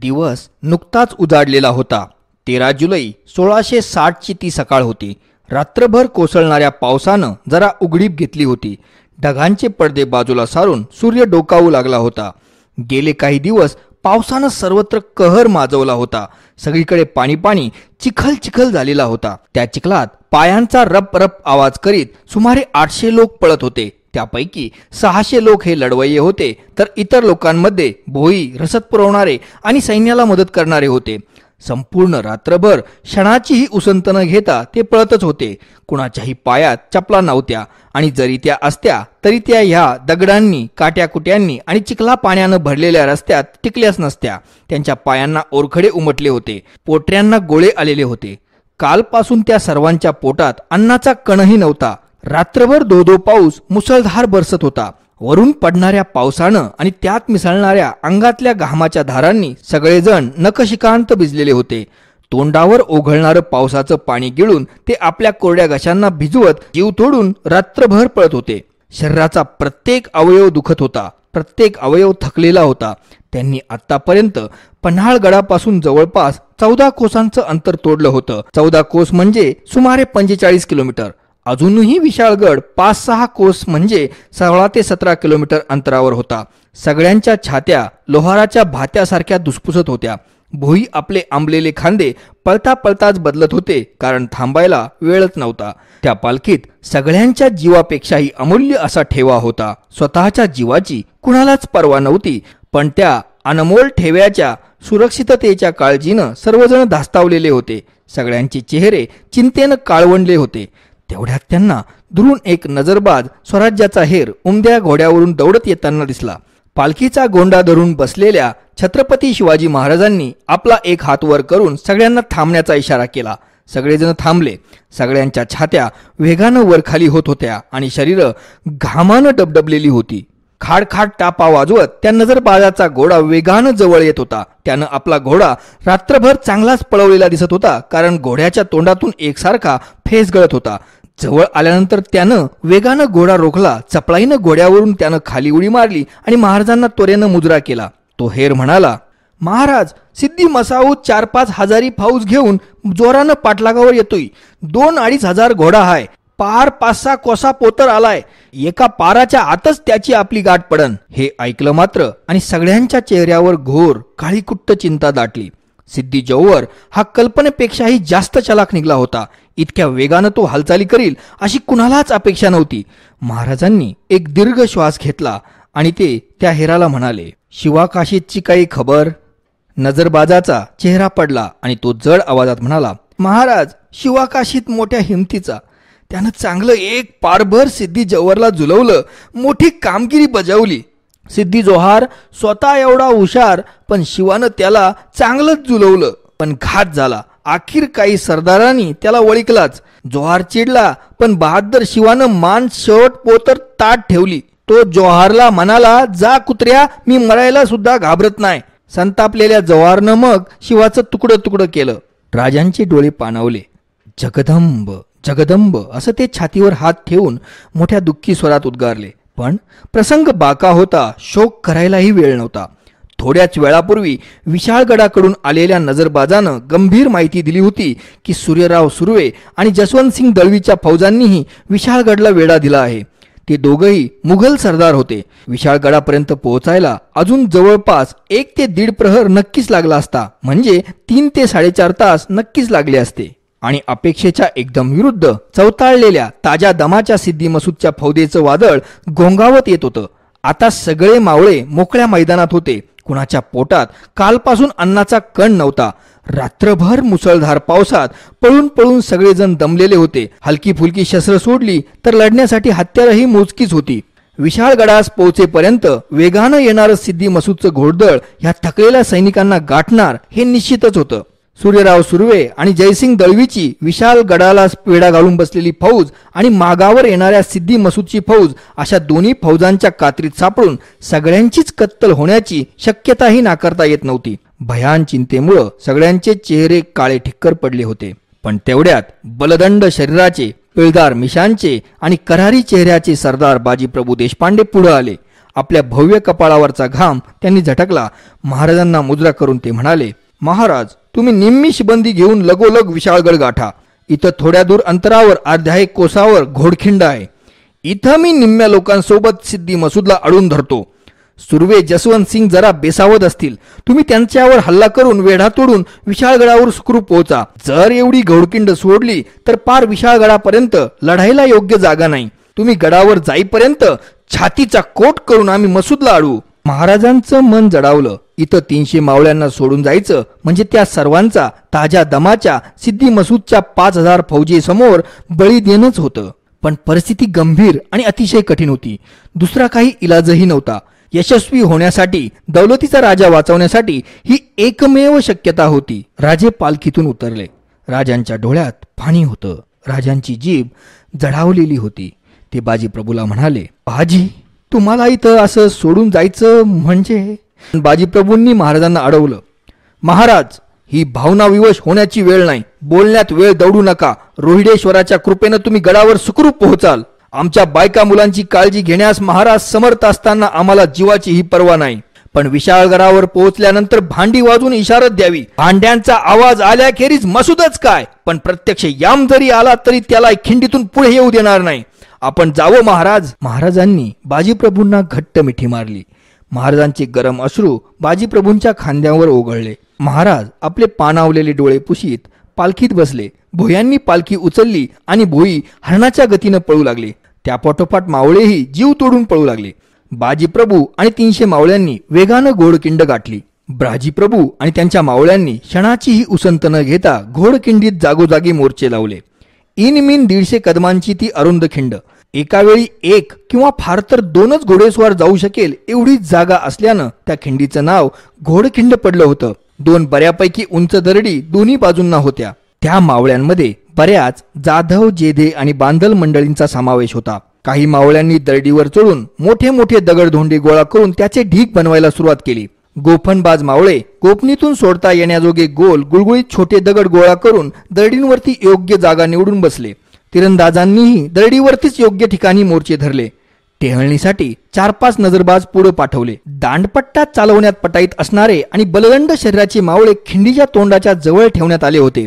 दिवस नुकताच उजाडलेला होता. तेरा जुलै सोळाशे साठची ती सकाळ होती. रात्रभर कोसळणाऱ्या पावसानं जरा उघडीप घेतली होती. ढगांचे पडदे बाजूला सारून सूर्य डोकावू लागला होता. गेले काही दिवस पावसानं सर्वत्र कहर माजवला होता. सगळीकडे पाणी पाणी चिखल चिखल झालेला होता. त्या चिखलात पायांचा रप रप आवाज करीत सुमारे आठशे लोक पळत होते. त्यापैकी सहाशे लोक हे लढवय्ये होते. तर इतर लोकांमध्ये भोई रसद पुरवणारे आणि सैन्याला मदत करणारे होते. संपूर्ण रात्रभर क्षणाचीही उसंत न घेता ते पळतच होते. कुणाच्याही पायात चपला नव्हत्या आणि जरी त्या असत्या तरी त्या ह्या दगडांनी काट्याकुट्यांनी आणि चिखला पाण्यानं भरलेल्या रस्त्यात टिकल्याच नसत्या. त्यांच्या पायांना ओरखडे उमटले होते. पोटऱ्यांना गोळे आलेले होते. कालपासून त्या सर्वांच्या पोटात अन्नाचा कणही नव्हता. रात्रभर दो दो पाऊस मुसळधार बरसत होता. वरून पडणाऱ्या पावसानं आणि त्यात मिसळणाऱ्या अंगातल्या घामाच्या धारांनी सगळेजण नकशिकांत भिजलेले होते. तोंडावर ओघळणारं पावसाचं पाणी गिळून ते आपल्या कोरड्या घशांना भिजवत जीव तोडून रात्रभर पळत होते. शरीराचा प्रत्येक अवयव दुखत होता. प्रत्येक अवयव थकलेला होता. त्यांनी आतापर्यंत पन्हाळगडापासून जवळपास चौदा कोसांचं अंतर तोडलं होतं. चौदा कोस म्हणजे सुमारे पंचेचाळीस किलोमीटर. अजूनही विशाळगड पाच सहा कोस म्हणजे सोळा ते सतरा किलोमीटर अंतरावर होता. सगळ्यांच्या छात्या लोहाराच्या भात्यासारख्या दुसपुसत होत्या. भोई आपले आंबलेले खांदे पळता पळताच बदलत होते कारण थांबायला वेळच नव्हता. त्या पालखीत सगळ्यांच्या जीवापेक्षाही अमूल्य असा ठेवा होता. स्वतःच्या जीवाची कुणालाच पर्वा नव्हती पण त्या अनमोल ठेव्याच्या सुरक्षिततेच्या काळजीनं सर्वजण धास्तावलेले होते. सगळ्यांचे चेहरे चिंतेनं काळवंडले होते. तेवढ्यात त्यांना दुरून एक नजरबाज स्वराज्याचा हेर उमद्या घोड्यावरून दौडत येताना दिसला. पालखीचा गोंडा धरून बसलेल्या छत्रपती शिवाजी महाराजांनी आपला एक हात वर करून सगळ्यांना थांबण्याचा इशारा केला. सगळेजण थांबले. सगळ्यांच्या छात्या वेगानं वरखाली होत होत्या आणि शरीर घामानं डबडबलेली होती. खाडखाड टापा वाजवत त्या नजरबाजाचा घोडा वेगानं जवळ येत होता. त्यानं आपला घोडा रात्रभर चांगलाच पळवलेला दिसत होता कारण घोड्याच्या तोंडातून एकसारखा फेस गळत होता. जवळ आल्यानंतर त्यानं वेगानं घोडा रोखला चपळाईनं घोड्यावरून त्यानं खाली उडी मारली आणि महाराजांना त्वरेनं मुजरा केला. तो हेर म्हणाला महाराज सिद्धी मसाऊद चार पाच हजारी फौज घेऊन जोरानं पाठलागावर येतोय. दोन अडीच हजार घोडा हाय. पार पाच सहा कोसा पोतर आलाय. एका पाराच्या आतच त्याची आपली गाठ पडन. हे ऐकलं मात्र आणि सगळ्यांच्या चेहऱ्यावर घोर काळीकुट्ट चिंता दाटली. सिद्धी जौवर हा कल्पनेपेक्षाही जास्त चलाख निघला होता. इतक्या वेगानं तो हालचाली करील अशी कुणालाच अपेक्षा नव्हती. महाराजांनी एक दीर्घ श्वास घेतला आणि ते त्या हेराला म्हणाले शिवाकाशीतची काही खबर? नजरबाजाचा चेहरा पडला आणि तो जड आवाजात म्हणाला महाराज शिवाकाशीत मोठ्या हिमतीचा. त्यानं चांगलं एक पारभर सिद्धी जव्हरला झुलवलं मोठी कामगिरी बजावली. सिद्धी जोहार स्वतः एवढा हुशार पण शिवानं त्याला चांगलंच झुलवलं पण घात झाला. आखिर काही सरदारांनी त्याला ओळखलाच. जोहार चिडला पण बहादर शिवानं मान शर्ट पोतर ताट ठेवली. तो जोहारला म्हणाला जा कुत्र्या मी मरायला सुद्धा घाबरत नाही. संतापलेल्या जवारनं मग शिवाचं तुकडं तुकडं केलं. राजांचे डोळे पाणावले. जगदंब जगदंब असं ते छातीवर हात ठेवून मोठ्या दुःखी स्वरात उद्गारले. पण प्रसंग बाका होता शोक करायलाही वेळ नव्हता. थोड्याच वेळापूर्वी विशाळगडाकडून आलेल्या नजरबाजानं गंभीर माहिती दिली होती की सूर्यराव सुर्वे आणि जसवंतसिंग दळवीच्या फौजांनीही विशाळगडला वेढा दिला आहे. ते दोघंही मुघल सरदार होते. विशाळगडापर्यंत पोहोचायला अजून जवळपास एक ते दीड प्रहर नक्कीच लागला असता म्हणजे तीन ते साडेचार तास नक्कीच लागले असते. आणि अपेक्षेच्या एकदम विरुद्ध चवताळलेल्या ताज्या दमाच्या सिद्धी मसूदच्या फौदेचं वादळ घोंगावत येत होतं. आता सगळे मावळे मोकळ्या मैदानात होते. कुणाच्या पोटात कालपासून अन्नाचा कण नव्हता. रात्रभर मुसळधार पावसात पळून पळून सगळेजण दमलेले होते. हलकी फुलकी शस्त्र सोडली तर लढण्यासाठी हत्यारही मोजकीच होती. विशाळगडास पोहोचेपर्यंत वेगानं येणारं सिद्धी मसूदचं घोडदळ ह्या थकलेल्या सैनिकांना गाठणार हे निश्चितच होतं. सूर्यराव सुर्वे आणि जयसिंग दळवीची विशाल गडाला वेढा घालून बसलेली फौज आणि मागावर येणाऱ्या सिद्धी मसूदची फौज अशा दोन्ही फौजांच्या कात्रीत सापडून सगळ्यांचीच कत्तल होण्याची शक्यताही नाकारता येत नव्हती. भयान चिंतेमुळं सगळ्यांचे चेहरे काळे ठिक्कर पडले होते. पण तेवढ्यात बलदंड शरीराचे पिळदार मिशांचे आणि करारी चेहऱ्याचे सरदार बाजीप्रभू देशपांडे पुढे आले. आपल्या भव्य कपाळावरचा घाम त्यांनी झटकला. महाराजांना मुद्रा करून ते म्हणाले महाराज तुम्ही निम्मी शिबंदी घेऊन लगोलग विशाळगड गाठा. इथं थोड्या दूर अंतरावर अर्ध्या एक कोसावर घोडखिंड आहे. इथं मी निम्म्या लोकांसोबत सिद्धी मसूदला अडून धरतो. सुर्वे जसवंत सिंग जरा बेसावत असतील. तुम्ही त्यांच्यावर हल्ला करून वेढा तोडून विशाळगडावर सुखरूप पोहोचा. जर एवढी घोडखिंड सोडली तर पार विशाळगडापर्यंत लढाईला योग्य जागा नाही. तुम्ही गडावर जाईपर्यंत छातीचा कोट करून आम्ही मसूदला अडू महाराजांचं मन जडावलं. इथं तीनशे मावळ्यांना सोडून जायचं म्हणजे त्या सर्वांचा ताज्या दमाच्या सिद्धी मसूदच्या पाच हजार फौजी समोर बळी देणंच होतं. पण परिस्थिती गंभीर आणि अतिशय कठीण होती. दुसरा काही इलाजही नव्हता. यशस्वी होण्यासाठी दौलतीचा राजा वाचवण्यासाठी ही एकमेव शक्यता होती. राजे पालखीतून उतरले. राजांच्या डोळ्यात पाणी होतं. राजांची जीभ जडावलेली होती. ते बाजी प्रभूला म्हणाले बाजी तुम्हाला इथं असं सोडून जायचं म्हणजे बाजीप्रभूंनी महाराजांना अडवलं. महाराज ही भावनाविवश होण्याची वेळ नाही. बोलण्यात वेळ दौडू नका. रोहिडेश्वराच्या कृपेनं तुम्ही गडावर सुखरूप पोहोचाल. आमच्या बायका मुलांची काळजी घेण्यास महाराज समर्थ असताना आम्हाला जीवाची ही पर्वा नाही. पण विशाळगडावर पोहोचल्यानंतर भांडी वाजून इशारत द्यावी. भांड्यांचा आवाज आल्याखेरीज मसूदच काय? पण प्रत्यक्ष याम जरी आला तरी त्याला खिंडीतून पुढे येऊ देणार नाही. आपण जावं महाराज. महाराजांनी बाजीप्रभूंना घट्ट मिठी मारली. महाराजांचे गरम अश्रू बाजीप्रभूंच्या खांद्यावर ओघळले. महाराज आपले पानावलेले डोळे पुशीत पालखीत बसले. भोयांनी पालखी उचलली आणि भोई हरणाच्या गतीनं पळू लागले. त्यापाठोपाठ मावळेही जीव तोडून पळू लागले. बाजीप्रभू आणि तीनशे मावळ्यांनी वेगानं घोडकिंड गाठली. ब्राजीप्रभू आणि त्यांच्या मावळ्यांनी क्षणाचीही उसंत न घेता घोडकिंडीत जागोजागी मोर्चे लावले. इन मिन दीडशे कदमांची ती अरुंद खिंड. एकावेळी एक किंवा फार तर दोनच घोडेस्वार जाऊ शकेल एवढीच जागा असल्यानं त्या खिंडीचं नाव घोडखिंड पडलं होतं. दोन बऱ्यापैकी उंच दरडी दोन्ही बाजूंना होत्या. त्या मावळ्यांमध्ये बऱ्याच जाधव जेधे आणि बांधल मंडळींचा समावेश होता. काही मावळ्यांनी दरडीवर चढून मोठे मोठे दगडधोंडे गोळा करून त्याचे ढीक बनवायला सुरुवात केली. गोफनबाज मावळे गोपनीतून सोडता येण्याजोगे गोल गुळगुळीत छोटे दगड गोळा करून दरडींवरती योग्य जागा निवडून बसले. तिरंदाजांनीही दरडीवरतीच योग्य ठिकाणी मोर्चे धरले. टेहळणीसाठी चार पाच नजरबाज पुढे पाठवले. दांडपट्टा चालवण्यात पटाईत असणारे आणि बलदंड शरीराचे मावळे खिंडीच्या तोंडाच्या जवळ ठेवण्यात आले होते.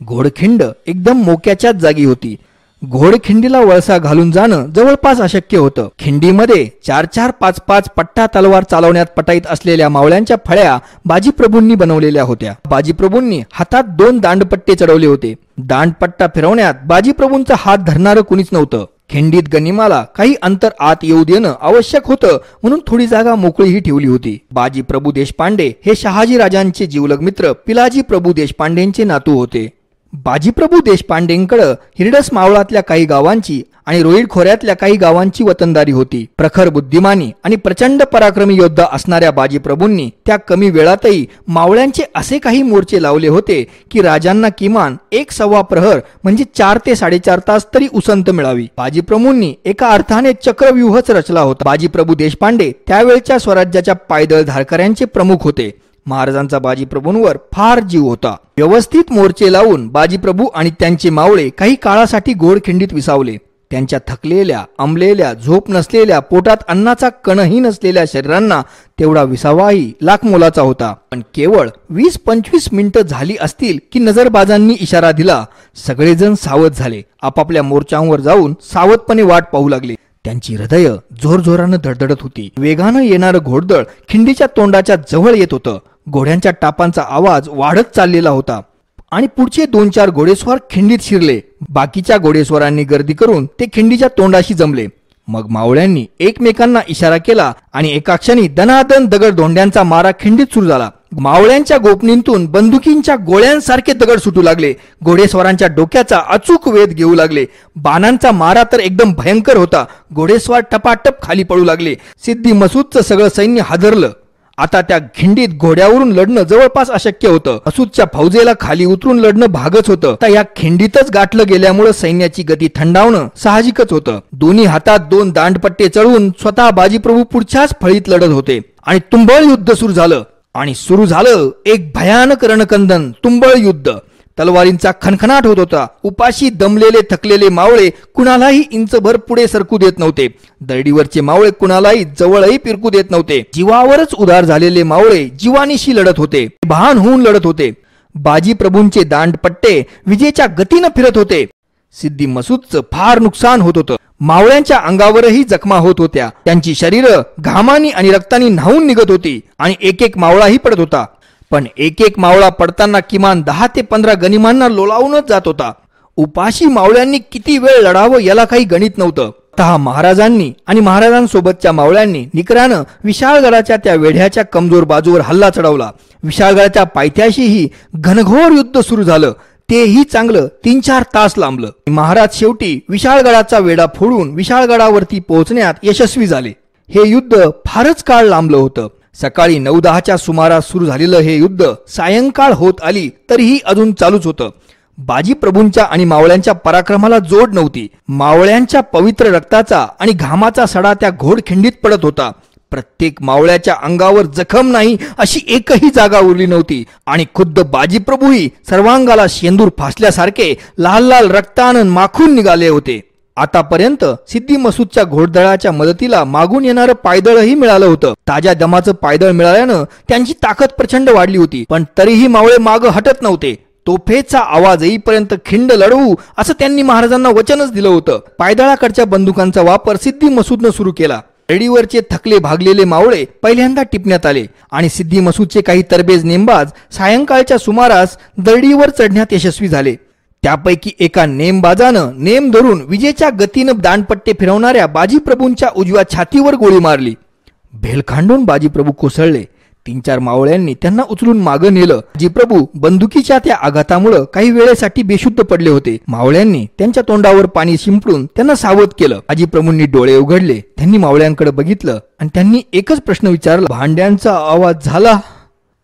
घोडखिंड एकदम मोक्याच्याच जागी होती. घोडखिंडीला वळसा घालून जाणं जवळपास अशक्य होतं. खिंडीमध्ये चार चार पाच पाच पट्टा तलवार चालवण्यात पटाईत असलेल्या मावळ्यांच्या फळ्या बाजीप्रभूंनी बनवलेल्या होत्या. बाजीप्रभूंनी हातात दोन दांडपट्टे चढवले होते. दांडपट्टा फिरवण्यात बाजीप्रभूंचा हात धरणारं कुणीच नव्हतं. खिंडीत गनिमाला काही अंतर आत येऊ देणं आवश्यक होतं म्हणून थोडी जागा मोकळीही ठेवली होती. बाजी प्रभू देशपांडे हे शहाजी राजांचे जीवलग मित्र पिलाजी प्रभू देशपांडेंचे नातू होते. बाजीप्रभू देशपांडेंकडं हिरडस मावळातल्या काही गावांची आणि रोहिड खोऱ्यातल्या काही गावांची वतनदारी होती. प्रखर बुद्धिमानी आणि प्रचंड पराक्रमी योद्धा असणाऱ्या बाजीप्रभूंनी त्या कमी वेळातही मावळ्यांचे असे काही मोर्चे लावले होते की राजांना किमान एक सव्वा प्रहर म्हणजे चार ते साडेचार तास तरी उसंत मिळावी. बाजीप्रभूंनी एका अर्थाने चक्रव्यूहच रचला होता. बाजीप्रभू देशपांडे त्यावेळच्या स्वराज्याच्या पायदळ धारकऱ्यांचे प्रमुख होते. महाराजांचा बाजीप्रभूंवर फार जीव होता. व्यवस्थित मोर्चे लावून बाजीप्रभू आणि त्यांचे मावळे काही काळासाठी घोडखिंडीत विसावले. त्यांच्या थकलेल्या अंबलेल्या झोप नसलेल्या पोटात अन्नाचा कणही नसलेल्या शरीरांना तेवढा विसावाही लाख मोलाचा होता. पण केवळ वीस पंचवीस मिनिटं झाली असतील की नजरबाजांनी इशारा दिला. सगळेजण सावध झाले. आपापल्या मोर्चांवर जाऊन सावधपणे वाट पाहू लागले. त्यांची हृदय जोरजोरानं धडधडत होती. वेगानं येणारं घोडदळ खिंडीच्या तोंडाच्या जवळ येत होतं. घोड्यांच्या टापांचा आवाज वाढत चाललेला होता. आणि पुढचे दोन चार घोडेस्वार खिंडीत शिरले. बाकीच्या घोडेस्वारांनी गर्दी करून ते खिंडीच्या तोंडाशी जमले. मग मावळ्यांनी एकमेकांना इशारा केला आणि एका क्षणी दनादन दगड धोंड्यांचा मारा खिंडीत सुरू झाला. मावळ्यांच्या गोपनीतून बंदुकींच्या गोळ्यांसारखे दगड सुटू लागले. घोडेस्वारांच्या डोक्याचा अचूक वेध घेऊ लागले. बाणांचा मारा तर एकदम भयंकर होता. घोडेस्वार टपाटप खाली पडू लागले. सिद्धी मसूदचं सगळं सैन्य हादरलं. आता त्या खिंडीत घोड्यावरून लढणं जवळपास अशक्य होतं. असूतच्या फौजेला खाली उतरून लढणं भागच होतं. तर या खिंडीतच गाठलं गेल्यामुळे सैन्याची गती थंडावणं साहजिकच होतं. दोन्ही हातात दोन दांडपट्टे चढवून स्वतः बाजीप्रभू पुढच्याच फळीत लढत होते. आणि तुंबळ युद्ध सुरू झालं. आणि सुरू झालं एक भयानक रणकंदन तुंबळ युद्ध. तलवारींचा खणखणाट होत होता. उपाशी दमलेले थकलेले मावळे कुणालाही इंचभर पुढे सरकू देत नव्हते. दरडीवरचे मावळे कुणालाही जवळही पिरकू देत नव्हते. जीवावरच उदार झालेले मावळे जीवानीशी लढत होते. भान होऊन लढत होते. बाजी प्रभूंचे दांडपट्टे विजेच्या गतीनं फिरत होते. सिद्धी मसूदचं फार नुकसान होत होतं. मावळ्यांच्या अंगावरही जखमा होत होत्या. त्यांची शरीर घामानी आणि रक्तानी न्हावून निघत होती आणि एक एक मावळाही पडत होता. पण एक एक मावळा पडताना किमान दहा ते पंधरा गनिमांना लोलावूनच जात होता. उपाशी मावळ्यांनी किती वेळ लढावं याला काही गणित नव्हतं. तहा महाराजांनी आणि महाराजांसोबतच्या मावळ्यांनी निकरानं विशाळगडाच्या त्या वेढ्याच्या कमजोर बाजूवर हल्ला चढवला. विशाळगडाच्या पायथ्याशीही घनघोर युद्ध सुरू झालं. तेही चांगलं तीन चार तास लांबलं. महाराज शेवटी विशाळगडाचा वेढा फोडून विशाळगडावरती पोहोचण्यात यशस्वी झाले. हे युद्ध फारच काळ लांबलं होतं. सकाळी नऊ दहाच्या सुमारास सुरू झालेलं हे युद्ध सायंकाळ होत आली तरीही अजून चालूच होतं. बाजी प्रभूंच्या आणि मावळ्यांच्या पराक्रमाला जोड नव्हती. मावळ्यांच्या पवित्र रक्ताचा आणि घामाचा सडा त्या घोडखिंडीत पडत होता. प्रत्येक मावळ्याच्या अंगावर जखम नाही अशी एकही जागा उरली नव्हती. आणि खुद्द बाजीप्रभूही सर्वांगाला शेंदूर फासल्यासारखे लाल लाल रक्तानं माखून निघाले होते. आतापर्यंत सिद्धी मसूदच्या घोडदळाच्या मदतीला मागून येणारं पायदळही मिळालं होतं. ताज्या दमाचं पायदळ मिळाल्यानं त्यांची ताकद प्रचंड वाढली होती. पण तरीही मावळे माग हटत नव्हते. तोफेचा आवाज येईपर्यंत खिंड लढवू असं त्यांनी महाराजांना वचनच दिलं होतं. पायदळाकडच्या बंदुकांचा वापर सिद्धी मसूदनं सुरू केला. रेडीवरचे थकले भागलेले मावळे पहिल्यांदा टिपण्यात आले. आणि सिद्धी मसूदचे काही तरबेज नेमबाज सायंकाळच्या सुमारास दरडीवर चढण्यात यशस्वी झाले. त्यापैकी एका नेमबाजानं नेम धरून विजेच्या गतीनं दानपट्टे फिरवणाऱ्या बाजीप्रभूंच्या उजव्या छातीवर गोळी मारली. भेलखांडून बाजीप्रभू कोसळले. तीन चार मावळ्यांनी त्यांना उचलून मागं नेलं. बाजीप्रभू बंदुकीच्या त्या आघातामुळं काही वेळेसाठी बेशुद्ध पडले होते. मावळ्यांनी त्यांच्या तोंडावर पाणी शिंपडून त्यांना सावध केलं. बाजीप्रभूंनी डोळे उघडले. त्यांनी मावळ्यांकडे बघितलं आणि त्यांनी एकच प्रश्न विचारला. भांड्यांचा आवाज झाला.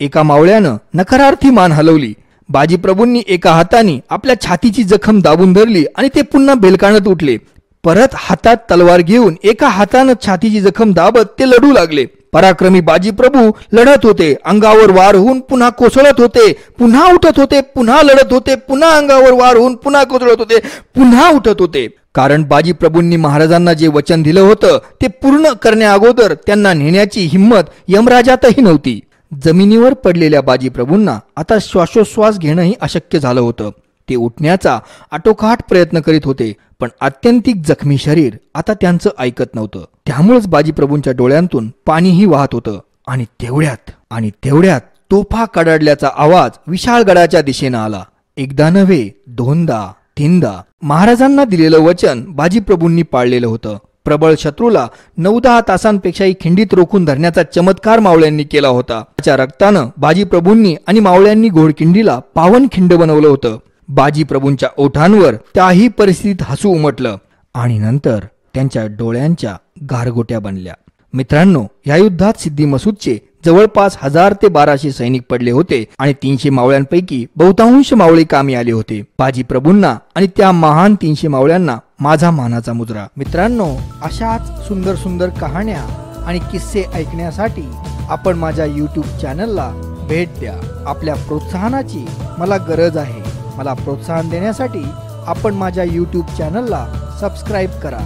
एका मावळ्यानं नकारार्थी मान हलवली. बाजीप्रभूंनी एका हाताने आपल्या छातीची जखम दाबून धरली आणि ते पुन्हा बेलकाणत उठले. परत हातात तलवार घेऊन एका हातानं छातीची जखम दाबत ते लढू लागले. पराक्रमी बाजीप्रभू लढत होते. अंगावर वार होऊन पुन्हा कोसळत होते. पुन्हा उठत होते. पुन्हा लढत होते. पुन्हा अंगावर वार होऊन पुन्हा कोसळत होते. पुन्हा उठत होते. कारण बाजीप्रभूंनी महाराजांना जे वचन दिलं होतं ते पूर्ण करण्या अगोदर त्यांना नेण्याची हिंमत यमराजातही नव्हती. जमिनीवर पडलेल्या बाजीप्रभूंना आता श्वासोश्वास घेणंही अशक्य झालं होतं. ते उठण्याचा आटोकाट प्रयत्न करीत होते पण आत्यंतिक जखमी शरीर आता त्यांचं ऐकत नव्हतं. त्यामुळेच बाजीप्रभूंच्या डोळ्यांतून पाणीही वाहत होतं. आणि तेवढ्यात आणि तेवढ्यात तोफा कडाडल्याचा आवाज विशाळगडाच्या दिशेनं आला. एकदा नव्हे दोनदा तीनदा महाराजांना दिलेलं वचन बाजीप्रभूंनी पाळलेलं होतं. प्रबळ शत्रूला नऊ दहा तासांपेक्षाही खिंडीत रोखून धरण्याचा चमत्कार मावळ्यांनी केला होता. त्याच्या रक्तानं बाजीप्रभूंनी आणि मावळ्यांनी घोडखिंडीला पावन खिंड बनवलं होतं. बाजीप्रभूंच्या ओठांवर त्याही परिस्थितीत हसू उमटलं आणि नंतर त्यांच्या डोळ्यांच्या गारगोट्या बनल्या. मित्रांनो या युद्धात सिद्धी मसूदचे जवळपास हजार ते बाराशे सैनिक पडले होते आणि तीनशे मावळ्यांपैकी बहुतांश मावळे कामी आले होते. बाजी प्रभूंना आणि त्या महान तीनशे मावळ्यांना माझा मानाचा मुजरा मित्रांनो अशाच सुंदर सुंदर कहाण्या आणि किस्से ऐकण्यासाठी आपण माझ्या यूट्यूब चॅनलला भेट द्या. आपल्या प्रोत्साहनाची मला गरज आहे. मला प्रोत्साहन देण्यासाठी आपण माझ्या यूट्यूब चॅनलला सबस्क्राईब करा.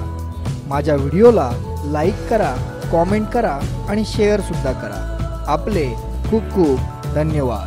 माझ्या व्हिडिओला लाईक करा कॉमेंट करा आणि शेअर सुद्धा करा. आपले खूप खूप धन्यवाद.